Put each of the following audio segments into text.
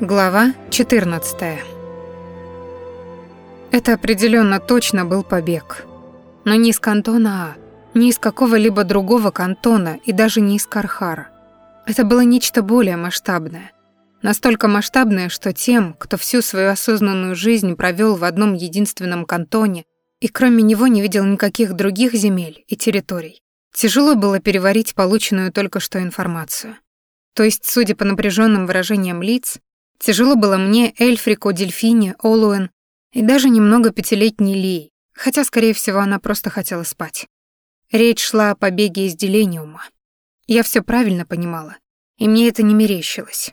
Глава 14. Это определенно точно был побег. Но не из кантона А, не из какого-либо другого кантона и даже не из Кархара. Это было нечто более масштабное. Настолько масштабное, что тем, кто всю свою осознанную жизнь провел в одном единственном кантоне и кроме него не видел никаких других земель и территорий, тяжело было переварить полученную только что информацию. То есть, судя по напряженным выражениям лиц, Тяжело было мне, Эльфрику, Дельфине, Олуэн и даже немного пятилетней Ли, хотя, скорее всего, она просто хотела спать. Речь шла о побеге из Делениума. Я все правильно понимала, и мне это не мерещилось.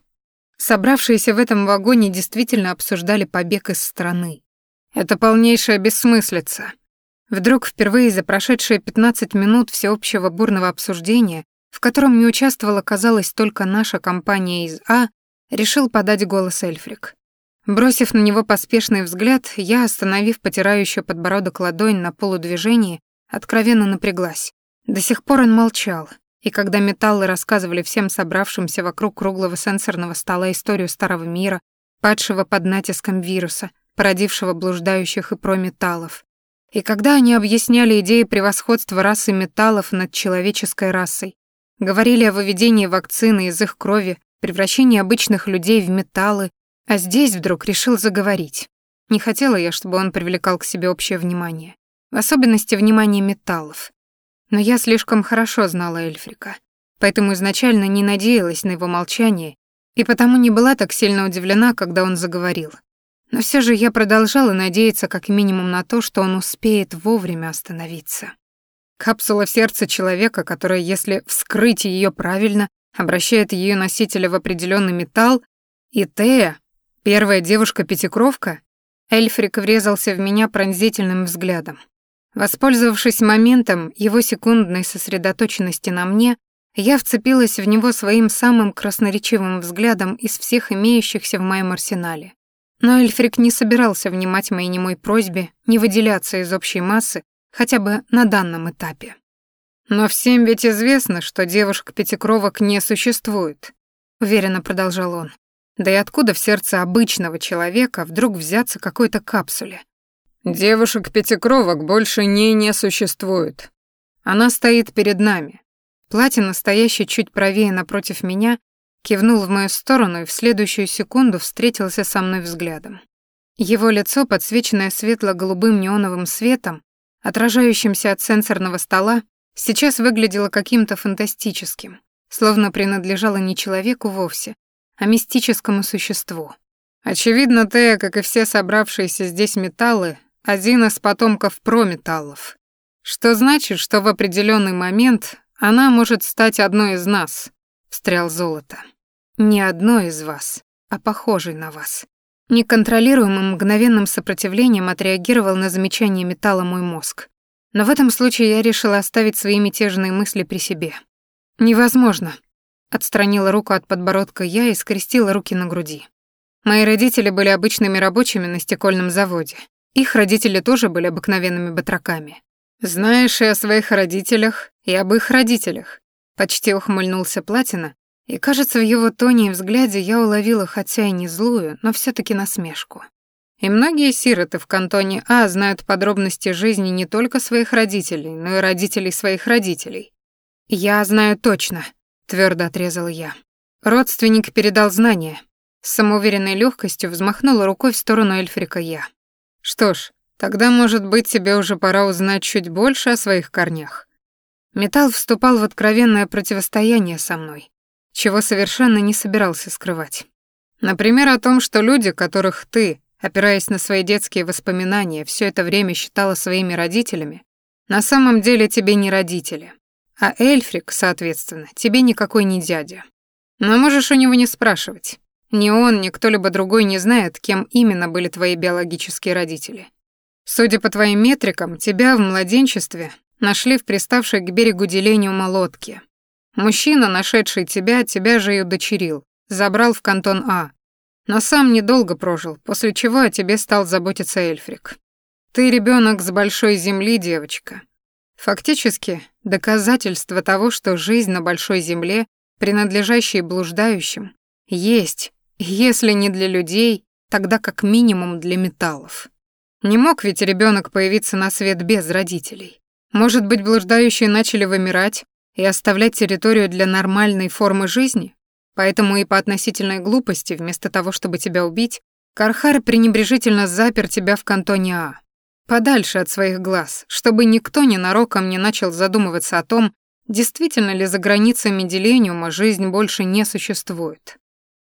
Собравшиеся в этом вагоне действительно обсуждали побег из страны. Это полнейшая бессмыслица. Вдруг впервые за прошедшие 15 минут всеобщего бурного обсуждения, в котором не участвовала, казалось, только наша компания из А, решил подать голос Эльфрик. Бросив на него поспешный взгляд, я, остановив потирающую подбородок ладонь на полудвижении, откровенно напряглась. До сих пор он молчал, и когда металлы рассказывали всем собравшимся вокруг круглого сенсорного стола историю старого мира, падшего под натиском вируса, породившего блуждающих и прометаллов, и когда они объясняли идеи превосходства расы металлов над человеческой расой, говорили о выведении вакцины из их крови превращение обычных людей в металлы, а здесь вдруг решил заговорить. Не хотела я, чтобы он привлекал к себе общее внимание, в особенности внимание металлов. Но я слишком хорошо знала Эльфрика, поэтому изначально не надеялась на его молчание и потому не была так сильно удивлена, когда он заговорил. Но все же я продолжала надеяться как минимум на то, что он успеет вовремя остановиться. Капсула в сердце человека, которая, если вскрыть ее правильно, обращает ее носителя в определенный металл, и Тея, первая девушка-пятикровка, Эльфрик врезался в меня пронзительным взглядом. Воспользовавшись моментом его секундной сосредоточенности на мне, я вцепилась в него своим самым красноречивым взглядом из всех имеющихся в моем арсенале. Но Эльфрик не собирался внимать моей немой просьбе не выделяться из общей массы хотя бы на данном этапе. Но всем ведь известно, что девушек-пятикровок не существует, уверенно продолжал он. Да и откуда в сердце обычного человека вдруг взяться какой-то капсуле? Девушек-пятикровок больше не не существует. Она стоит перед нами. Платина, стоящий чуть правее напротив меня, кивнул в мою сторону и в следующую секунду встретился со мной взглядом. Его лицо, подсвеченное светло-голубым неоновым светом, отражающимся от сенсорного стола, сейчас выглядело каким-то фантастическим, словно принадлежало не человеку вовсе, а мистическому существу. Очевидно, Тея, как и все собравшиеся здесь металлы, один из потомков прометаллов. Что значит, что в определенный момент она может стать одной из нас, встрял золото. Не одной из вас, а похожей на вас. Неконтролируемым мгновенным сопротивлением отреагировал на замечание металла мой мозг. Но в этом случае я решила оставить свои мятежные мысли при себе. «Невозможно», — отстранила руку от подбородка я и скрестила руки на груди. Мои родители были обычными рабочими на стекольном заводе. Их родители тоже были обыкновенными батраками. «Знаешь и о своих родителях, и об их родителях», — почти ухмыльнулся Платина, и, кажется, в его тоне и взгляде я уловила хотя и не злую, но все таки насмешку. И многие сироты в кантоне А знают подробности жизни не только своих родителей, но и родителей своих родителей. «Я знаю точно», — твердо отрезала я. Родственник передал знания. С самоуверенной легкостью взмахнула рукой в сторону Эльфрика я. «Что ж, тогда, может быть, тебе уже пора узнать чуть больше о своих корнях». Металл вступал в откровенное противостояние со мной, чего совершенно не собирался скрывать. Например, о том, что люди, которых ты, опираясь на свои детские воспоминания, все это время считала своими родителями, на самом деле тебе не родители. А Эльфрик, соответственно, тебе никакой не дядя. Но можешь у него не спрашивать. Ни он, ни кто-либо другой не знает, кем именно были твои биологические родители. Судя по твоим метрикам, тебя в младенчестве нашли в приставшей к берегу делениума лодке. Мужчина, нашедший тебя, тебя же и удочерил, забрал в кантон А, но сам недолго прожил, после чего о тебе стал заботиться Эльфрик. Ты ребенок с большой земли, девочка. Фактически, доказательство того, что жизнь на большой земле, принадлежащая блуждающим, есть Если не для людей, тогда как минимум для металлов. Не мог ведь ребенок появиться на свет без родителей. Может быть, блуждающие начали вымирать и оставлять территорию для нормальной формы жизни? Поэтому и по относительной глупости, вместо того, чтобы тебя убить, Кархар пренебрежительно запер тебя в кантоне А. Подальше от своих глаз, чтобы никто ненароком не начал задумываться о том, действительно ли за границами Делениума жизнь больше не существует.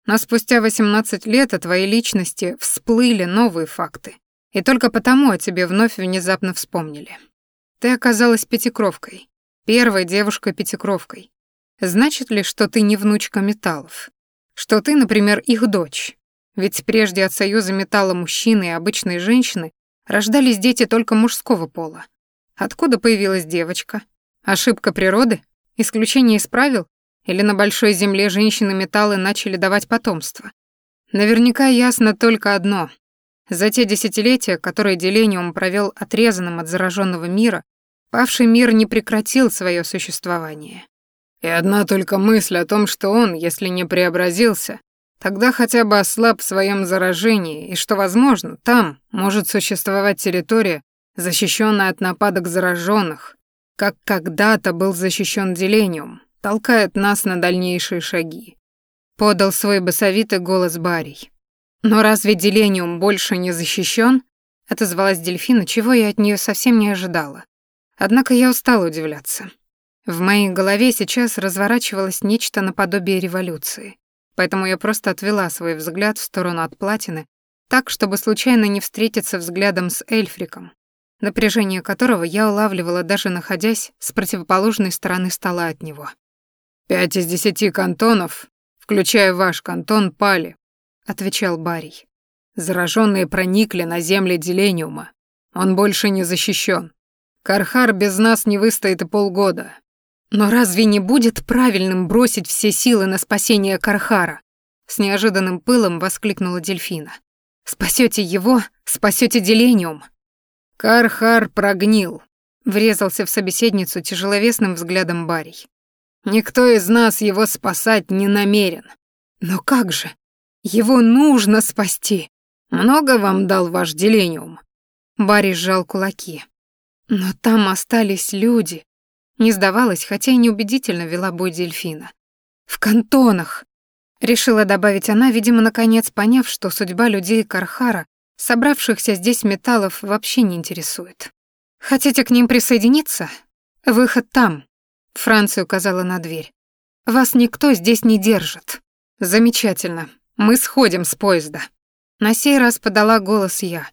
Но спустя 18 лет о твоей личности всплыли новые факты. И только потому о тебе вновь внезапно вспомнили. Ты оказалась пятикровкой. Первой девушкой-пятикровкой. Значит ли, что ты не внучка металлов? Что ты, например, их дочь? Ведь прежде от союза металла мужчины и обычной женщины рождались дети только мужского пола. Откуда появилась девочка? Ошибка природы? Исключение из правил? Или на большой земле женщины-металлы начали давать потомство? Наверняка ясно только одно. За те десятилетия, которые Делениум провел отрезанным от зараженного мира, павший мир не прекратил свое существование. И одна только мысль о том, что он, если не преобразился, тогда хотя бы ослаб в своем заражении, и что, возможно, там может существовать территория, защищенная от нападок зараженных, как когда-то был защищен Делениум, толкает нас на дальнейшие шаги. Подал свой басовитый голос Барий. Но разве Делениум больше не защищен? Отозвалась Дельфина, чего я от нее совсем не ожидала. Однако я устала удивляться. В моей голове сейчас разворачивалось нечто наподобие революции. Поэтому я просто отвела свой взгляд в сторону от платины, так, чтобы случайно не встретиться взглядом с Эльфриком, напряжение которого я улавливала даже находясь с противоположной стороны стола от него. «Пять из десяти кантонов, включая ваш кантон, пали», — отвечал Барий. «Зараженные проникли на земли Делениума. Он больше не защищен. Кархар без нас не выстоит и полгода. Но разве не будет правильным бросить все силы на спасение Кархара?» С неожиданным пылом воскликнула Дельфина. «Спасете его, спасете Делениум». Кархар прогнил, врезался в собеседницу тяжеловесным взглядом Барий. Никто из нас его спасать не намерен. Но как же? Его нужно спасти. Много вам дал ваш делениум? Барри сжал кулаки. Но там остались люди. Не сдавалась, хотя и неубедительно вела бой дельфина. В кантонах. Решила добавить она, видимо, наконец поняв, что судьба людей Кархара Собравшихся здесь металлов вообще не интересует. Хотите к ним присоединиться? Выход там. Франция указала на дверь. Вас никто здесь не держит. Замечательно. Мы сходим с поезда. На сей раз подала голос я.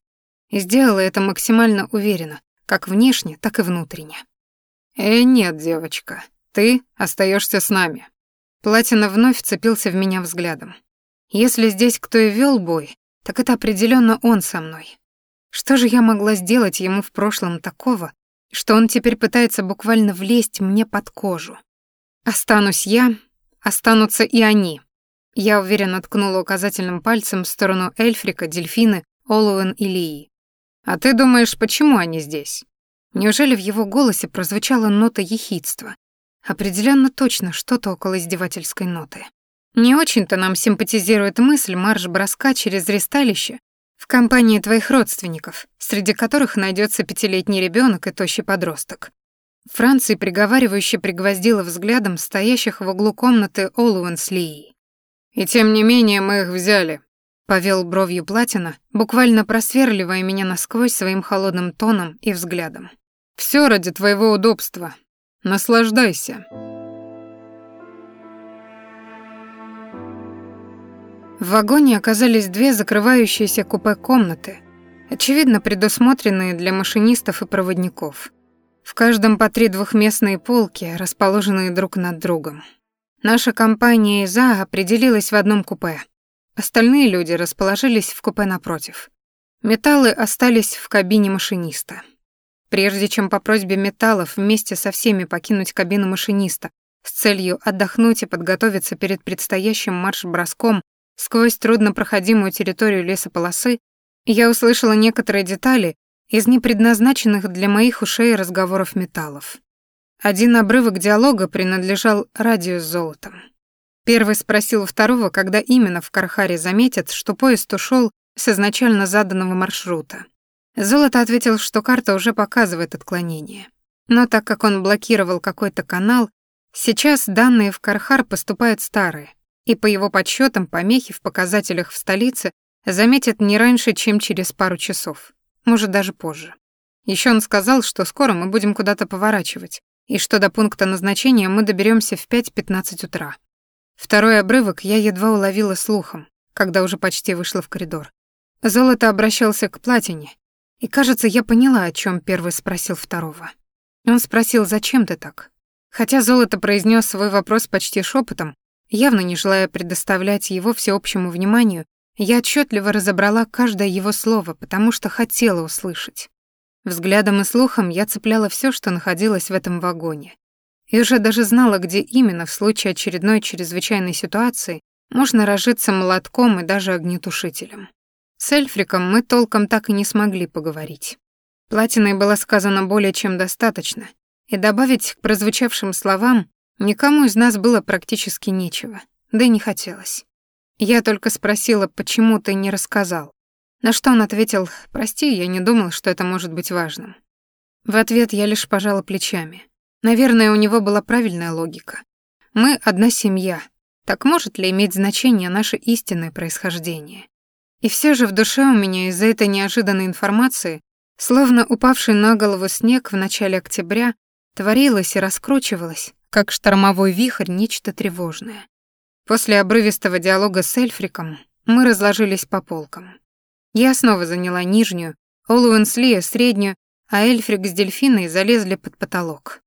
И сделала это максимально уверенно, как внешне, так и внутренне. «Э, нет, девочка, ты остаешься с нами». Платина вновь вцепился в меня взглядом. Если здесь кто и вел бой, так это определенно он со мной. Что же я могла сделать ему в прошлом такого, что он теперь пытается буквально влезть мне под кожу? Останусь я, останутся и они. Я уверенно ткнула указательным пальцем в сторону Эльфрика, Дельфины, Олуэн и Лии. «А ты думаешь, почему они здесь?» Неужели в его голосе прозвучала нота ехидства? Определенно точно что-то около издевательской ноты. Не очень-то нам симпатизирует мысль марш-броска через ресталище в компании твоих родственников, среди которых найдется пятилетний ребенок и тощий подросток. Франции приговаривающе пригвоздила взглядом стоящих в углу комнаты Олуэн с Лией. «И тем не менее мы их взяли», — повел бровью Платина, буквально просверливая меня насквозь своим холодным тоном и взглядом. «Всё ради твоего удобства. Наслаждайся». В вагоне оказались две закрывающиеся купе-комнаты, очевидно предусмотренные для машинистов и проводников. В каждом по три двухместные полки, расположенные друг над другом. Наша компания ИЗА определилась в одном купе. Остальные люди расположились в купе напротив. Металлы остались в кабине машиниста. Прежде чем по просьбе металлов вместе со всеми покинуть кабину машиниста с целью отдохнуть и подготовиться перед предстоящим марш-броском Сквозь труднопроходимую территорию лесополосы я услышала некоторые детали из непредназначенных для моих ушей разговоров металлов. Один обрывок диалога принадлежал радио с золотом. Первый спросил второго, когда именно в Кархаре заметят, что поезд ушел с изначально заданного маршрута. Золото ответил, что карта уже показывает отклонение. Но так как он блокировал какой-то канал, сейчас данные в Кархар поступают старые, и по его подсчетам помехи в показателях в столице заметят не раньше, чем через пару часов, может даже позже. Еще он сказал, что скоро мы будем куда-то поворачивать, и что до пункта назначения мы доберемся в 5.15 утра. Второй обрывок я едва уловила слухом, когда уже почти вышла в коридор. Золото обращался к платине, и, кажется, я поняла, о чем первый спросил второго. Он спросил, зачем ты так? Хотя Золото произнес свой вопрос почти шепотом, явно не желая предоставлять его всеобщему вниманию, я отчетливо разобрала каждое его слово, потому что хотела услышать. Взглядом и слухом я цепляла все, что находилось в этом вагоне. И уже даже знала, где именно в случае очередной чрезвычайной ситуации можно разжиться молотком и даже огнетушителем. С Эльфриком мы толком так и не смогли поговорить. Платиной было сказано более чем достаточно, и добавить к прозвучавшим словам никому из нас было практически нечего, да и не хотелось. Я только спросила, почему ты не рассказал. На что он ответил, прости, я не думал, что это может быть важным. В ответ я лишь пожала плечами. Наверное, у него была правильная логика. Мы одна семья. Так может ли иметь значение наше истинное происхождение? И все же в душе у меня из-за этой неожиданной информации, словно упавший на голову снег в начале октября, творилось и раскручивалось, как штормовой вихрь, нечто тревожное. После обрывистого диалога с Эльфриком мы разложились по полкам. Я снова заняла нижнюю, Олуэн с Лия среднюю, а Эльфрик с Дельфиной залезли под потолок.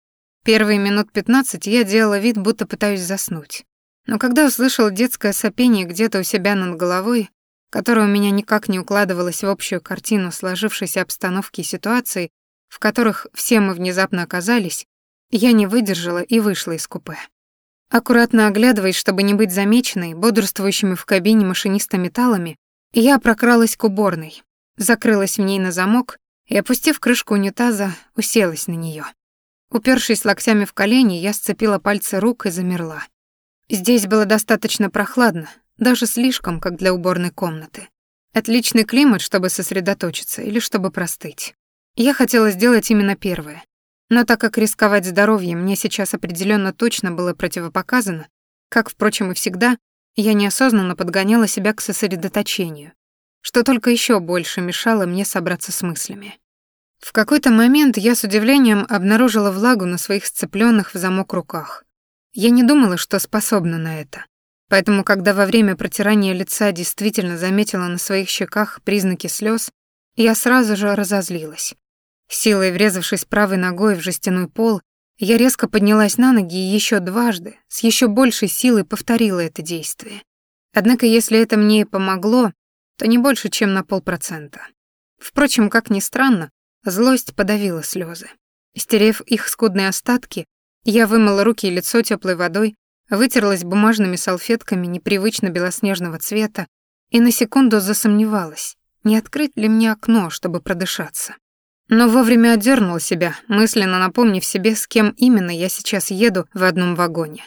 Первые минут пятнадцать я делала вид, будто пытаюсь заснуть. Но когда услышала детское сопение где-то у себя над головой, которое у меня никак не укладывалось в общую картину сложившейся обстановки и ситуации, в которых все мы внезапно оказались, я не выдержала и вышла из купе. Аккуратно оглядываясь, чтобы не быть замеченной бодрствующими в кабине машиниста-металлами, я прокралась к уборной, закрылась в ней на замок и, опустив крышку унитаза, уселась на нее. Упершись локтями в колени, я сцепила пальцы рук и замерла. Здесь было достаточно прохладно, даже слишком, как для уборной комнаты. Отличный климат, чтобы сосредоточиться или чтобы простыть. Я хотела сделать именно первое. Но так как рисковать здоровьем мне сейчас определенно точно было противопоказано, как, впрочем, и всегда, я неосознанно подгоняла себя к сосредоточению, что только еще больше мешало мне собраться с мыслями. В какой-то момент я с удивлением обнаружила влагу на своих сцепленных в замок руках. Я не думала, что способна на это. Поэтому, когда во время протирания лица действительно заметила на своих щеках признаки слез, я сразу же разозлилась. Силой врезавшись правой ногой в жестяной пол, я резко поднялась на ноги и еще дважды, с еще большей силой повторила это действие. Однако если это мне и помогло, то не больше, чем на полпроцента. Впрочем, как ни странно, Злость подавила слезы. Стерев их скудные остатки, я вымыла руки и лицо теплой водой, вытерлась бумажными салфетками непривычно белоснежного цвета и на секунду засомневалась, не открыть ли мне окно, чтобы продышаться. Но вовремя отдернула себя, мысленно напомнив себе, с кем именно я сейчас еду в одном вагоне.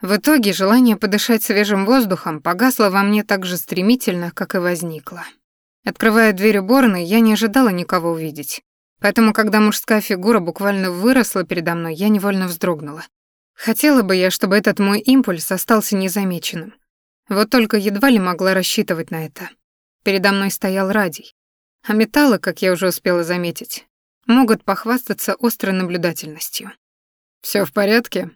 В итоге желание подышать свежим воздухом погасло во мне так же стремительно, как и возникло. Открывая дверь уборной, я не ожидала никого увидеть. Поэтому, когда мужская фигура буквально выросла передо мной, я невольно вздрогнула. Хотела бы я, чтобы этот мой импульс остался незамеченным. Вот только едва ли могла рассчитывать на это. Передо мной стоял радий. А металлы, как я уже успела заметить, могут похвастаться острой наблюдательностью. Все в порядке?»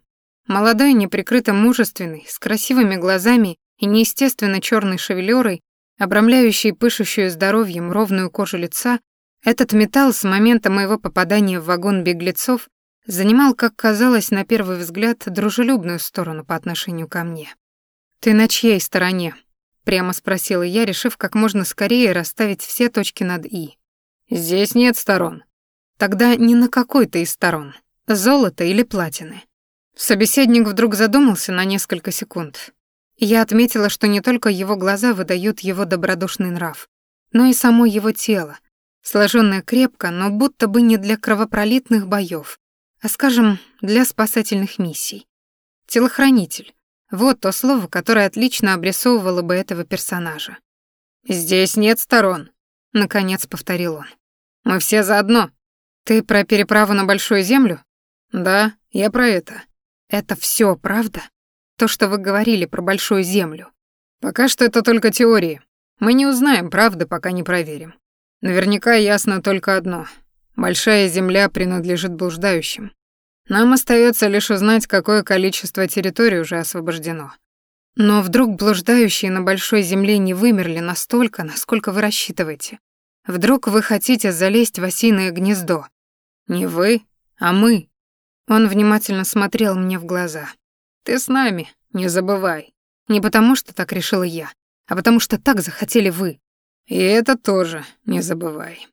Молодой, неприкрыто мужественный, с красивыми глазами и неестественно черной шевелюрой, обрамляющий пышущую здоровьем ровную кожу лица, этот металл с момента моего попадания в вагон беглецов занимал, как казалось на первый взгляд, дружелюбную сторону по отношению ко мне. «Ты на чьей стороне?» — прямо спросила я, решив как можно скорее расставить все точки над «и». «Здесь нет сторон». «Тогда ни на какой ты из сторон. Золото или платины?» Собеседник вдруг задумался на несколько секунд. Я отметила, что не только его глаза выдают его добродушный нрав, но и само его тело, сложенная крепко, но будто бы не для кровопролитных боев, а, скажем, для спасательных миссий. Телохранитель. Вот то слово, которое отлично обрисовывало бы этого персонажа. «Здесь нет сторон», — наконец повторил он. «Мы все заодно. Ты про переправу на Большую Землю?» «Да, я про это». «Это все правда? То, что вы говорили про Большую Землю?» «Пока что это только теории. Мы не узнаем правды, пока не проверим. Наверняка ясно только одно. Большая Земля принадлежит блуждающим. Нам остается лишь узнать, какое количество территорий уже освобождено. Но вдруг блуждающие на большой земле не вымерли настолько, насколько вы рассчитываете? Вдруг вы хотите залезть в осиное гнездо? Не вы, а мы. Он внимательно смотрел мне в глаза. Ты с нами, не забывай. Не потому, что так решила я, а потому что так захотели вы. И это тоже не забывай.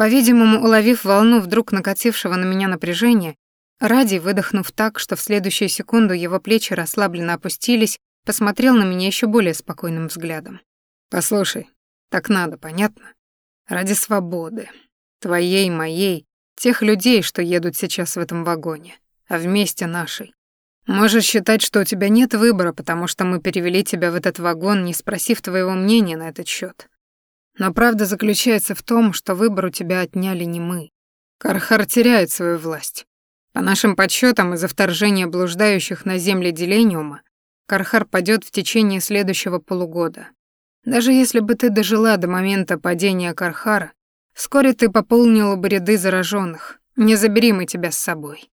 По-видимому, уловив волну вдруг накатившего на меня напряжения, Ради, выдохнув так, что в следующую секунду его плечи расслабленно опустились, посмотрел на меня еще более спокойным взглядом. «Послушай, так надо, понятно? Ради свободы. Твоей, моей, тех людей, что едут сейчас в этом вагоне, а вместе нашей. Можешь считать, что у тебя нет выбора, потому что мы перевели тебя в этот вагон, не спросив твоего мнения на этот счет. Но правда заключается в том, что выбор у тебя отняли не мы. Кархар теряет свою власть. По нашим подсчетам, из-за вторжения блуждающих на земле Делениума Кархар падет в течение следующего полугода. Даже если бы ты дожила до момента падения Кархара, вскоре ты пополнила бы ряды зараженных. Не забери мы тебя с собой.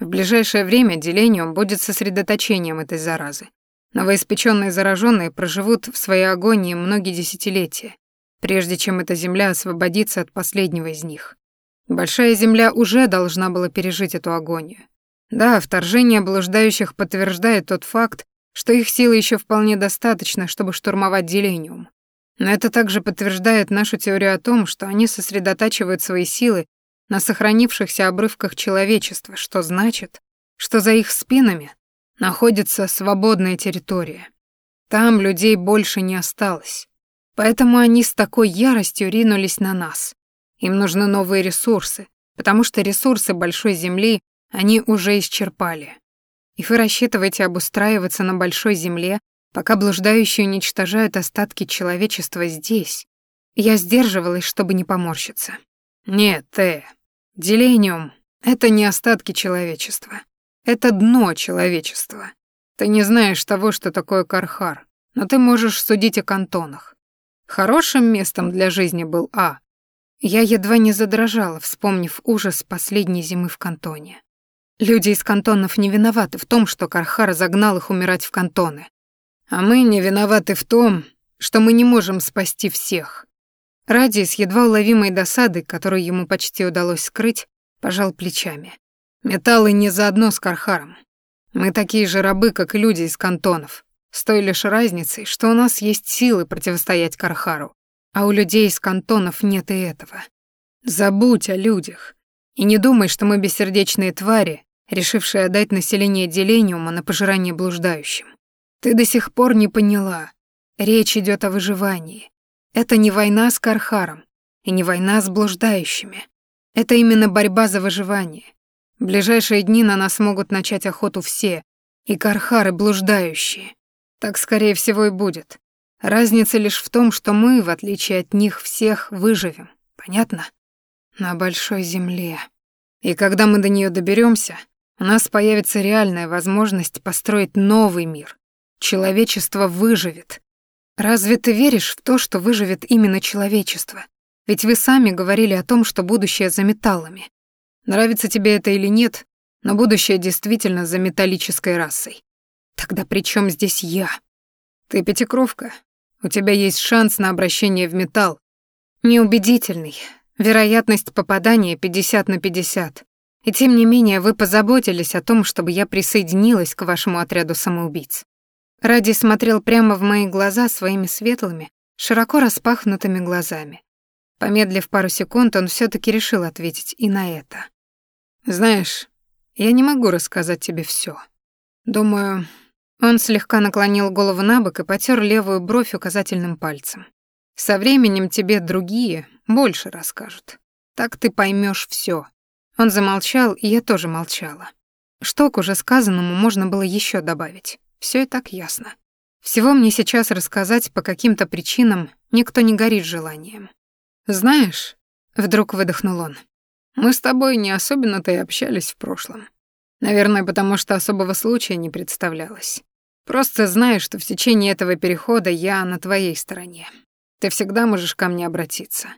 В ближайшее время Делениум будет сосредоточением этой заразы. Новоиспеченные зараженные проживут в своей агонии многие десятилетия, прежде чем эта земля освободится от последнего из них. Большая Земля уже должна была пережить эту агонию. Да, вторжение блуждающих подтверждает тот факт, что их силы еще вполне достаточно, чтобы штурмовать Делениум. Но это также подтверждает нашу теорию о том, что они сосредотачивают свои силы на сохранившихся обрывках человечества, что значит, что за их спинами находится свободная территория. Там людей больше не осталось. Поэтому они с такой яростью ринулись на нас. Им нужны новые ресурсы, потому что ресурсы Большой Земли они уже исчерпали. И вы рассчитываете обустраиваться на Большой Земле, пока блуждающие уничтожают остатки человечества здесь. Я сдерживалась, чтобы не поморщиться. Нет, Тэ, Делениум — это не остатки человечества. Это дно человечества. Ты не знаешь того, что такое Кархар, но ты можешь судить о кантонах. Хорошим местом для жизни был А, я едва не задрожала, вспомнив ужас последней зимы в кантоне. Люди из кантонов не виноваты в том, что Кархар загнал их умирать в кантоны. А мы не виноваты в том, что мы не можем спасти всех. Ради с едва уловимой досадой, которую ему почти удалось скрыть, пожал плечами. Металлы не заодно с Кархаром. Мы такие же рабы, как и люди из кантонов, с той лишь разницей, что у нас есть силы противостоять Кархару. А у людей из кантонов нет и этого. Забудь о людях. И не думай, что мы бессердечные твари, решившие отдать население Делениума на пожирание блуждающим. Ты до сих пор не поняла. Речь идет о выживании. Это не война с Кархаром и не война с блуждающими. Это именно борьба за выживание. В ближайшие дни на нас могут начать охоту все, и Кархары блуждающие. Так, скорее всего, и будет. Разница лишь в том, что мы, в отличие от них всех, выживем. Понятно? На большой земле. И когда мы до нее доберемся, у нас появится реальная возможность построить новый мир. Человечество выживет. Разве ты веришь в то, что выживет именно человечество? Ведь вы сами говорили о том, что будущее за металлами. Нравится тебе это или нет, но будущее действительно за металлической расой. Тогда при чем здесь я? Ты пятикровка, у тебя есть шанс на обращение в металл. Неубедительный. Вероятность попадания 50 на 50. И тем не менее вы позаботились о том, чтобы я присоединилась к вашему отряду самоубийц. Ради смотрел прямо в мои глаза своими светлыми, широко распахнутыми глазами. Помедлив пару секунд, он все таки решил ответить и на это. «Знаешь, я не могу рассказать тебе все. Думаю, он слегка наклонил голову на бок и потер левую бровь указательным пальцем. «Со временем тебе другие больше расскажут. Так ты поймешь все. Он замолчал, и я тоже молчала. Что к уже сказанному можно было еще добавить? Все и так ясно. Всего мне сейчас рассказать по каким-то причинам никто не горит желанием. Знаешь, вдруг выдохнул он. Мы с тобой не особенно-то и общались в прошлом. Наверное, потому что особого случая не представлялось. Просто знай, что в течение этого перехода я на твоей стороне. Ты всегда можешь ко мне обратиться.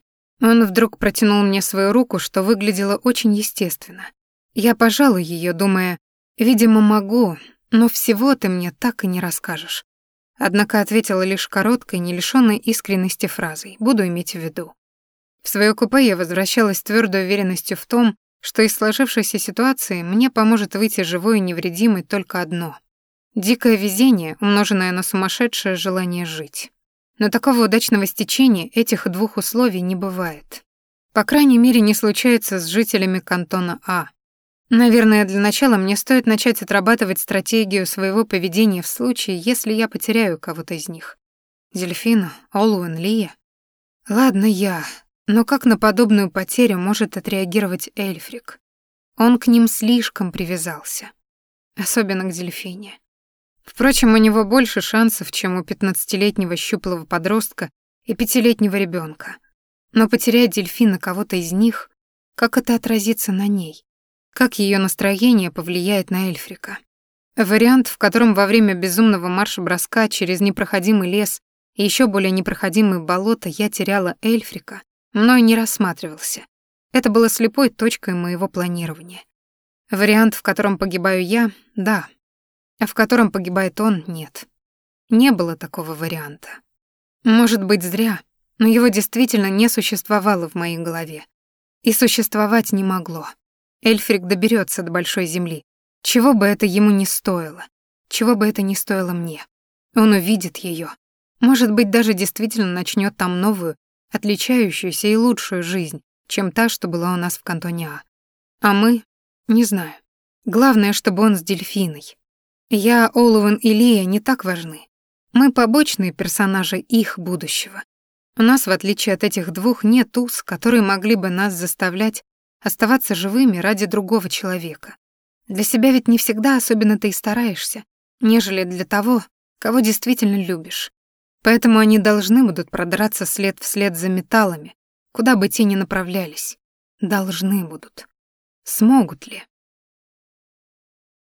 Он вдруг протянул мне свою руку, что выглядело очень естественно. Я пожала ее, думая, видимо, могу, но всего ты мне так и не расскажешь. Однако ответила лишь короткой, не лишённой искренности фразой, буду иметь в виду. В своё купе я возвращалась с твёрдой уверенностью в том, что из сложившейся ситуации мне поможет выйти живой и невредимой только одно — дикое везение, умноженное на сумасшедшее желание жить. Но такого удачного стечения этих двух условий не бывает. По крайней мере, не случается с жителями кантона А. Наверное, для начала мне стоит начать отрабатывать стратегию своего поведения в случае, если я потеряю кого-то из них. Дельфину, Олуэн, Лия. Ладно я, но как на подобную потерю может отреагировать Эльфрик? Он к ним слишком привязался. Особенно к Дельфине. Впрочем, у него больше шансов, чем у пятнадцатилетнего щуплого подростка и пятилетнего ребенка. Но потерять дельфина кого-то из них, как это отразится на ней? Как ее настроение повлияет на Эльфрика? Вариант, в котором во время безумного марша-броска через непроходимый лес и еще более непроходимые болота я теряла Эльфрика, мной не рассматривался. Это было слепой точкой моего планирования. Вариант, в котором погибаю я, да, а в котором погибает он, нет. Не было такого варианта. Может быть, зря, но его действительно не существовало в моей голове. И существовать не могло. Эльфрик доберется до большой земли. Чего бы это ему не стоило. Чего бы это не стоило мне. Он увидит ее. Может быть, даже действительно начнет там новую, отличающуюся и лучшую жизнь, чем та, что была у нас в кантоне А. А мы? Не знаю. Главное, чтобы он с дельфиной. Я, Олуэн и Лия не так важны. Мы побочные персонажи их будущего. У нас, в отличие от этих двух, нет уз, которые могли бы нас заставлять оставаться живыми ради другого человека. Для себя ведь не всегда особенно ты и стараешься, нежели для того, кого действительно любишь. Поэтому они должны будут продраться след вслед за металлами, куда бы те ни направлялись. Должны будут. Смогут ли?